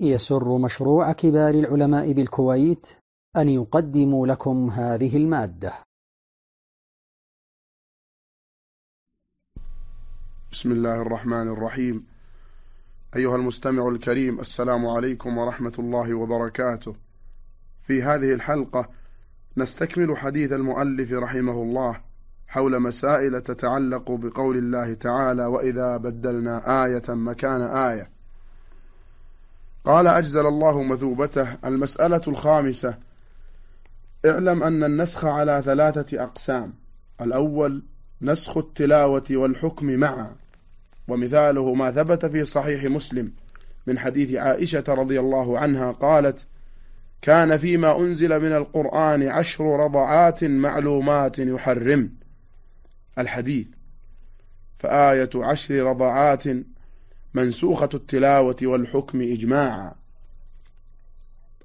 يسر مشروع كبار العلماء بالكويت أن يقدم لكم هذه المادة. بسم الله الرحمن الرحيم. أيها المستمع الكريم السلام عليكم ورحمة الله وبركاته. في هذه الحلقة نستكمل حديث المؤلف رحمه الله حول مسائل تتعلق بقول الله تعالى وإذا بدلنا آية مكان آية. قال أجزل الله مثوبته. المسألة الخامسة اعلم أن النسخ على ثلاثة أقسام. الأول نسخ التلاوة والحكم معا. ومثاله ما ثبت في صحيح مسلم من حديث عائشة رضي الله عنها قالت كان فيما أنزل من القرآن عشر رضعات معلومات يحرم. الحديث فآية عشر رضعات منسوخة التلاوة والحكم إجماعا.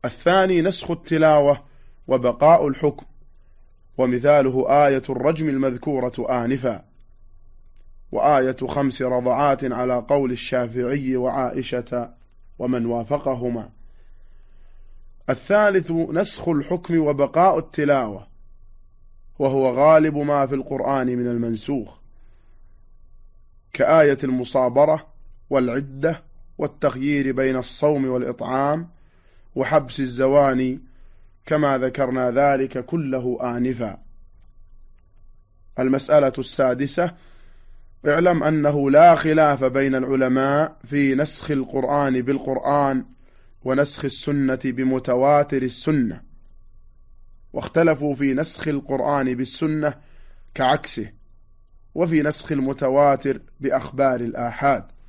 الثاني نسخ التلاوة وبقاء الحكم ومثاله آية الرجم المذكورة آنفا. وآية خمس رضعات على قول الشافعي وعائشة ومن وافقهما. الثالث نسخ الحكم وبقاء التلاوة وهو غالب ما في القرآن من المنسوخ. كآية المصابرة والعدة والتخيير بين الصوم والإطعام وحبس الزواني كما ذكرنا ذلك كله آنفا. المسألة السادسة اعلم أنه لا خلاف بين العلماء في نسخ القرآن بالقرآن ونسخ السنة بمتواتر السنة واختلفوا في نسخ القرآن بالسنة كعكسه وفي نسخ المتواتر بأخبار الآحاد.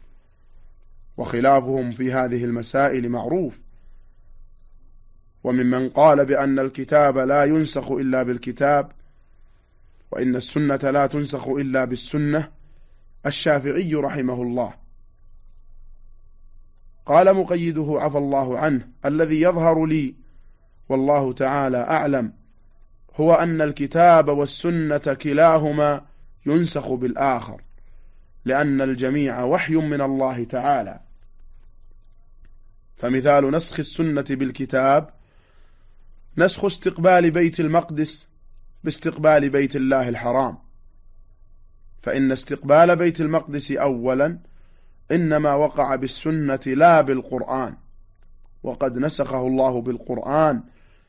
وخلافهم في هذه المسائل معروف. وممن قال بأن الكتاب لا ينسخ إلا بالكتاب وإن السنة لا تنسخ إلا بالسنة الشافعي رحمه الله. قال مقيده عفى الله عنه الذي يظهر لي والله تعالى أعلم هو أن الكتاب والسنة كلاهما ينسخ بالآخر. لأن الجميع وحي من الله تعالى. فمثال نسخ السنة بالكتاب نسخ استقبال بيت المقدس باستقبال بيت الله الحرام. فإن استقبال بيت المقدس أولا إنما وقع بالسنة لا بالقرآن. وقد نسخه الله بالقرآن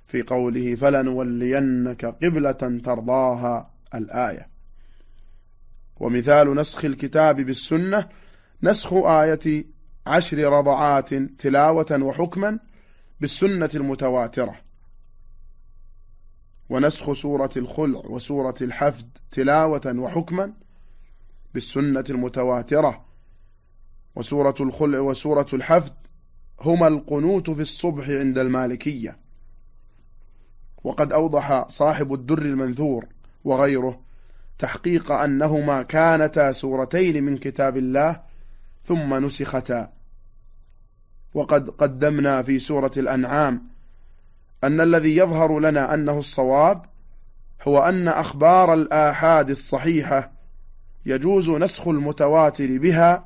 في قوله فلنولينك قبلة ترضاها الآية. ومثال نسخ الكتاب بالسنة نسخ آية عشر رضعات تلاوة وحكما بالسنة المتواترة. ونسخ سورة الخلع وسورة الحفد تلاوة وحكما بالسنة المتواترة. وسورة الخلع وسورة الحفد هما القنوت في الصبح عند المالكية. وقد أوضح صاحب الدر المنثور وغيره تحقيق أنهما كانتا سورتين من كتاب الله ثم نسختا. وقد قدمنا في سورة الأنعام أن الذي يظهر لنا أنه الصواب هو أن أخبار الآحاد الصحيحة يجوز نسخ المتواتر بها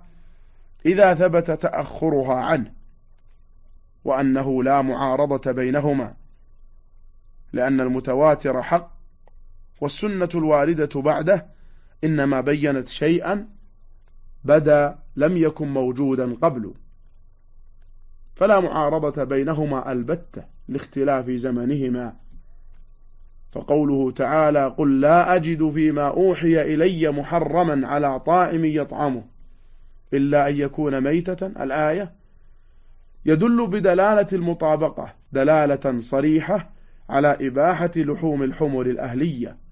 إذا ثبت تأخرها عنه وأنه لا معارضة بينهما لأن المتواتر حق والسنة الواردة بعده إنما بينت شيئا بدا لم يكن موجودا قبل. فلا معارضة بينهما البتة لاختلاف زمنهما. فقوله تعالى قل لا أجد فيما أوحي إلي محرما على طائم يطعمه إلا أن يكون ميتة. الآية يدل بدلالة المطابقة دلالة صريحة على إباحة لحوم الحمر الأهلية.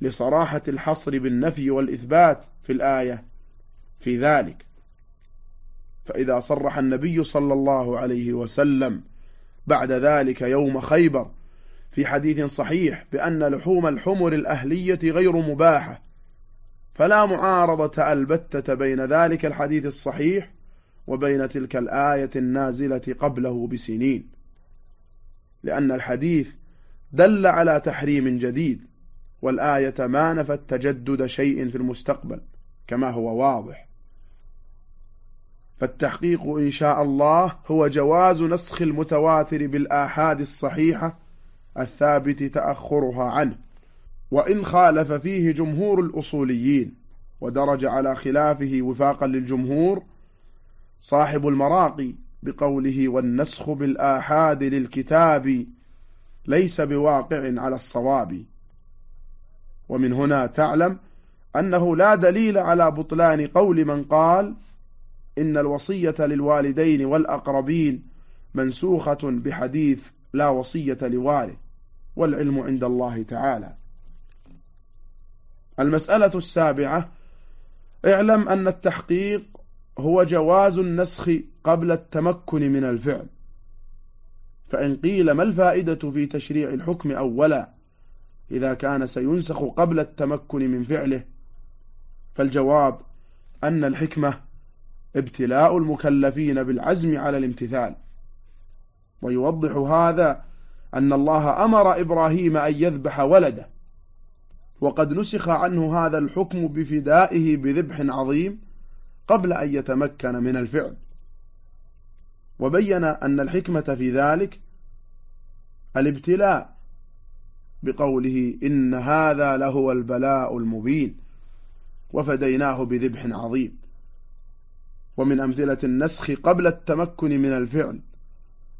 لصراحة الحصر بالنفي والإثبات في الآية في ذلك. فإذا صرح النبي صلى الله عليه وسلم بعد ذلك يوم خيبر في حديث صحيح بأن لحوم الحمر الأهلية غير مباحة فلا معارضة البتة بين ذلك الحديث الصحيح وبين تلك الآية النازلة قبله بسنين لأن الحديث دل على تحريم جديد. والآية ما نفت تجدد شيء في المستقبل كما هو واضح. فالتحقيق إن شاء الله هو جواز نسخ المتواتر بالآحاد الصحيحة الثابت تأخرها عنه. وإن خالف فيه جمهور الأصوليين ودرج على خلافه وفاقا للجمهور صاحب المراقي بقوله والنسخ بالآحاد للكتاب ليس بواقع على الصواب. ومن هنا تعلم أنه لا دليل على بطلان قول من قال إن الوصية للوالدين والأقربين منسوخة بحديث لا وصية لوالد والعلم عند الله تعالى. المسألة السابعة اعلم أن التحقيق هو جواز النسخ قبل التمكن من الفعل. فإن قيل ما الفائدة في تشريع الحكم أولا؟ إذا كان سينسخ قبل التمكن من فعله. فالجواب أن الحكمة ابتلاء المكلفين بالعزم على الامتثال. ويوضح هذا أن الله أمر إبراهيم أن يذبح ولده. وقد نسخ عنه هذا الحكم بفدائه بذبح عظيم قبل أن يتمكن من الفعل. وبين أن الحكمة في ذلك الابتلاء بقوله إن هذا لهو البلاء المبين وفديناه بذبح عظيم. ومن أمثلة النسخ قبل التمكن من الفعل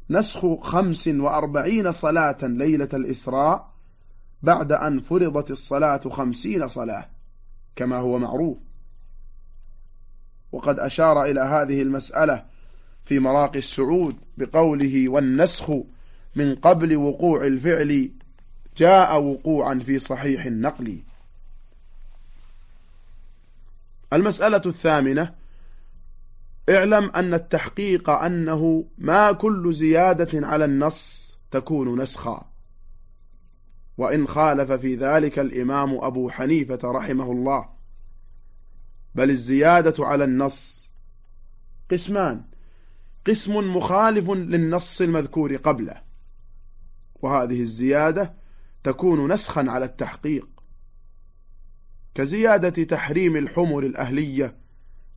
نسخ خمس وأربعين صلاة ليلة الإسراء بعد أن فرضت الصلاة خمسين صلاة كما هو معروف. وقد أشار إلى هذه المسألة في مراقي السعود بقوله والنسخ من قبل وقوع الفعل جاء وقوعا في صحيح النقل. المسألة الثامنة اعلم أن التحقيق أنه ما كل زيادة على النص تكون نسخا. وإن خالف في ذلك الإمام أبو حنيفة رحمه الله. بل الزيادة على النص قسمان. قسم مخالف للنص المذكور قبله. وهذه الزيادة تكون نسخا على التحقيق. كزيادة تحريم الحمر الأهلية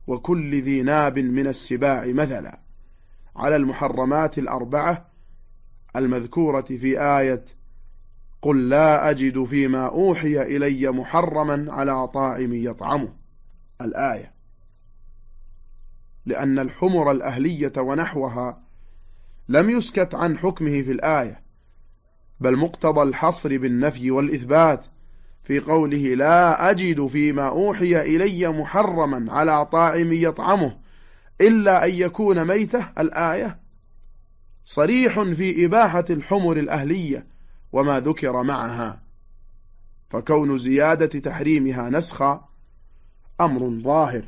وكل ذي ناب من السباع مثلا على المحرمات الأربعة المذكورة في آية قل لا أجد فيما أوحي إلي محرما على طاعم يطعمه. الآية لأن الحمر الأهلية ونحوها لم يسكت عن حكمه في الآية بل مقتضى الحصر بالنفي والإثبات. في قوله لا أجد فيما أوحي إلي محرما على طاعم يطعمه إلا أن يكون ميتة. الآية صريح في إباحة الحمر الأهلية وما ذكر معها. فكون زيادة تحريمها نسخا أمر ظاهر.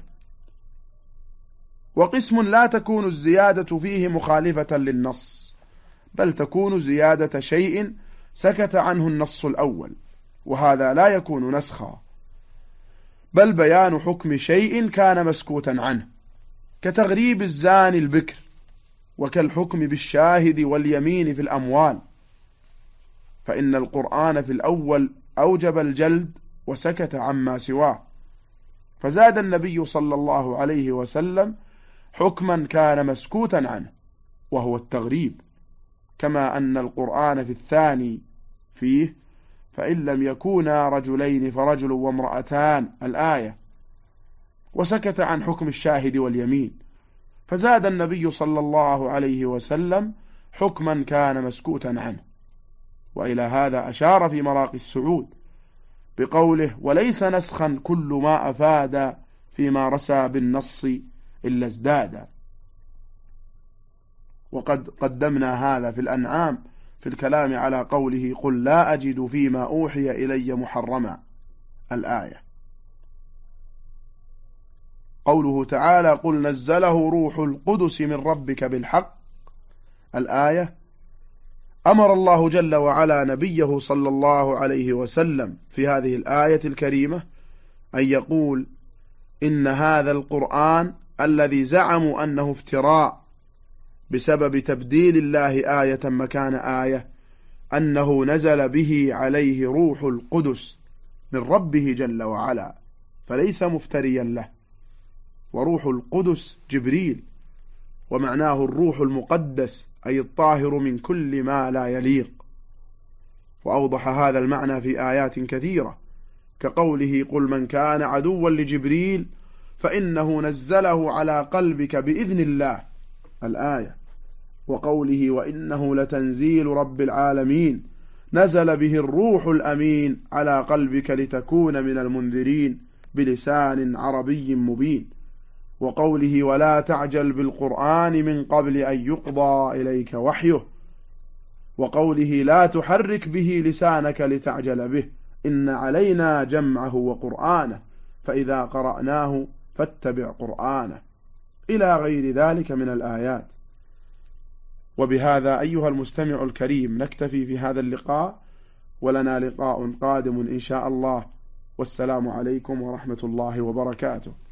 وقسم لا تكون الزيادة فيه مخالفة للنص. بل تكون زيادة شيء سكت عنه النص الأول وهذا لا يكون نسخا. بل بيان حكم شيء كان مسكوتا عنه كتغريب الزاني البكر وكالحكم بالشاهد واليمين في الأموال. فإن القرآن في الأول أوجب الجلد وسكت عما سواه. فزاد النبي صلى الله عليه وسلم حكما كان مسكوتا عنه وهو التغريب. كما أن القرآن في الثاني فيه فإن لم يكونا رجلين فرجل وامرأتان الآية. وسكت عن حكم الشاهد واليمين. فزاد النبي صلى الله عليه وسلم حكما كان مسكوتا عنه. وإلى هذا أشار في مراقي السعود بقوله وليس نسخا كل ما أفاد فيما رسى بالنص إلا ازداد وقد قدمنا هذا في الأنعام في الكلام على قوله قل لا أجد فيما أوحي إلي محرما الآية. قوله تعالى قل نزله روح القدس من ربك بالحق الآية أمر الله جل وعلا نبيه صلى الله عليه وسلم في هذه الآية الكريمة أن يقول إن هذا القرآن الذي زعموا أنه افتراء بسبب تبديل الله آية مكان آية أنه نزل به عليه روح القدس من ربه جل وعلا فليس مفتريا له. وروح القدس جبريل ومعناه الروح المقدس أي الطاهر من كل ما لا يليق. وأوضح هذا المعنى في آيات كثيرة كقوله قل من كان عدوا لجبريل فإنه نزله على قلبك بإذن الله. الآية وقوله وإنه لتنزيل رب العالمين نزل به الروح الأمين على قلبك لتكون من المنذرين بلسان عربي مبين وقوله ولا تعجل بالقرآن من قبل أن يقضى إليك وحيه وقوله لا تحرك به لسانك لتعجل به إن علينا جمعه وقرآنه فإذا قرأناه فاتبع قرآنه إلى غير ذلك من الآيات. وبهذا أيها المستمع الكريم نكتفي في هذا اللقاء. ولنا لقاء قادم إن شاء الله. والسلام عليكم ورحمة الله وبركاته.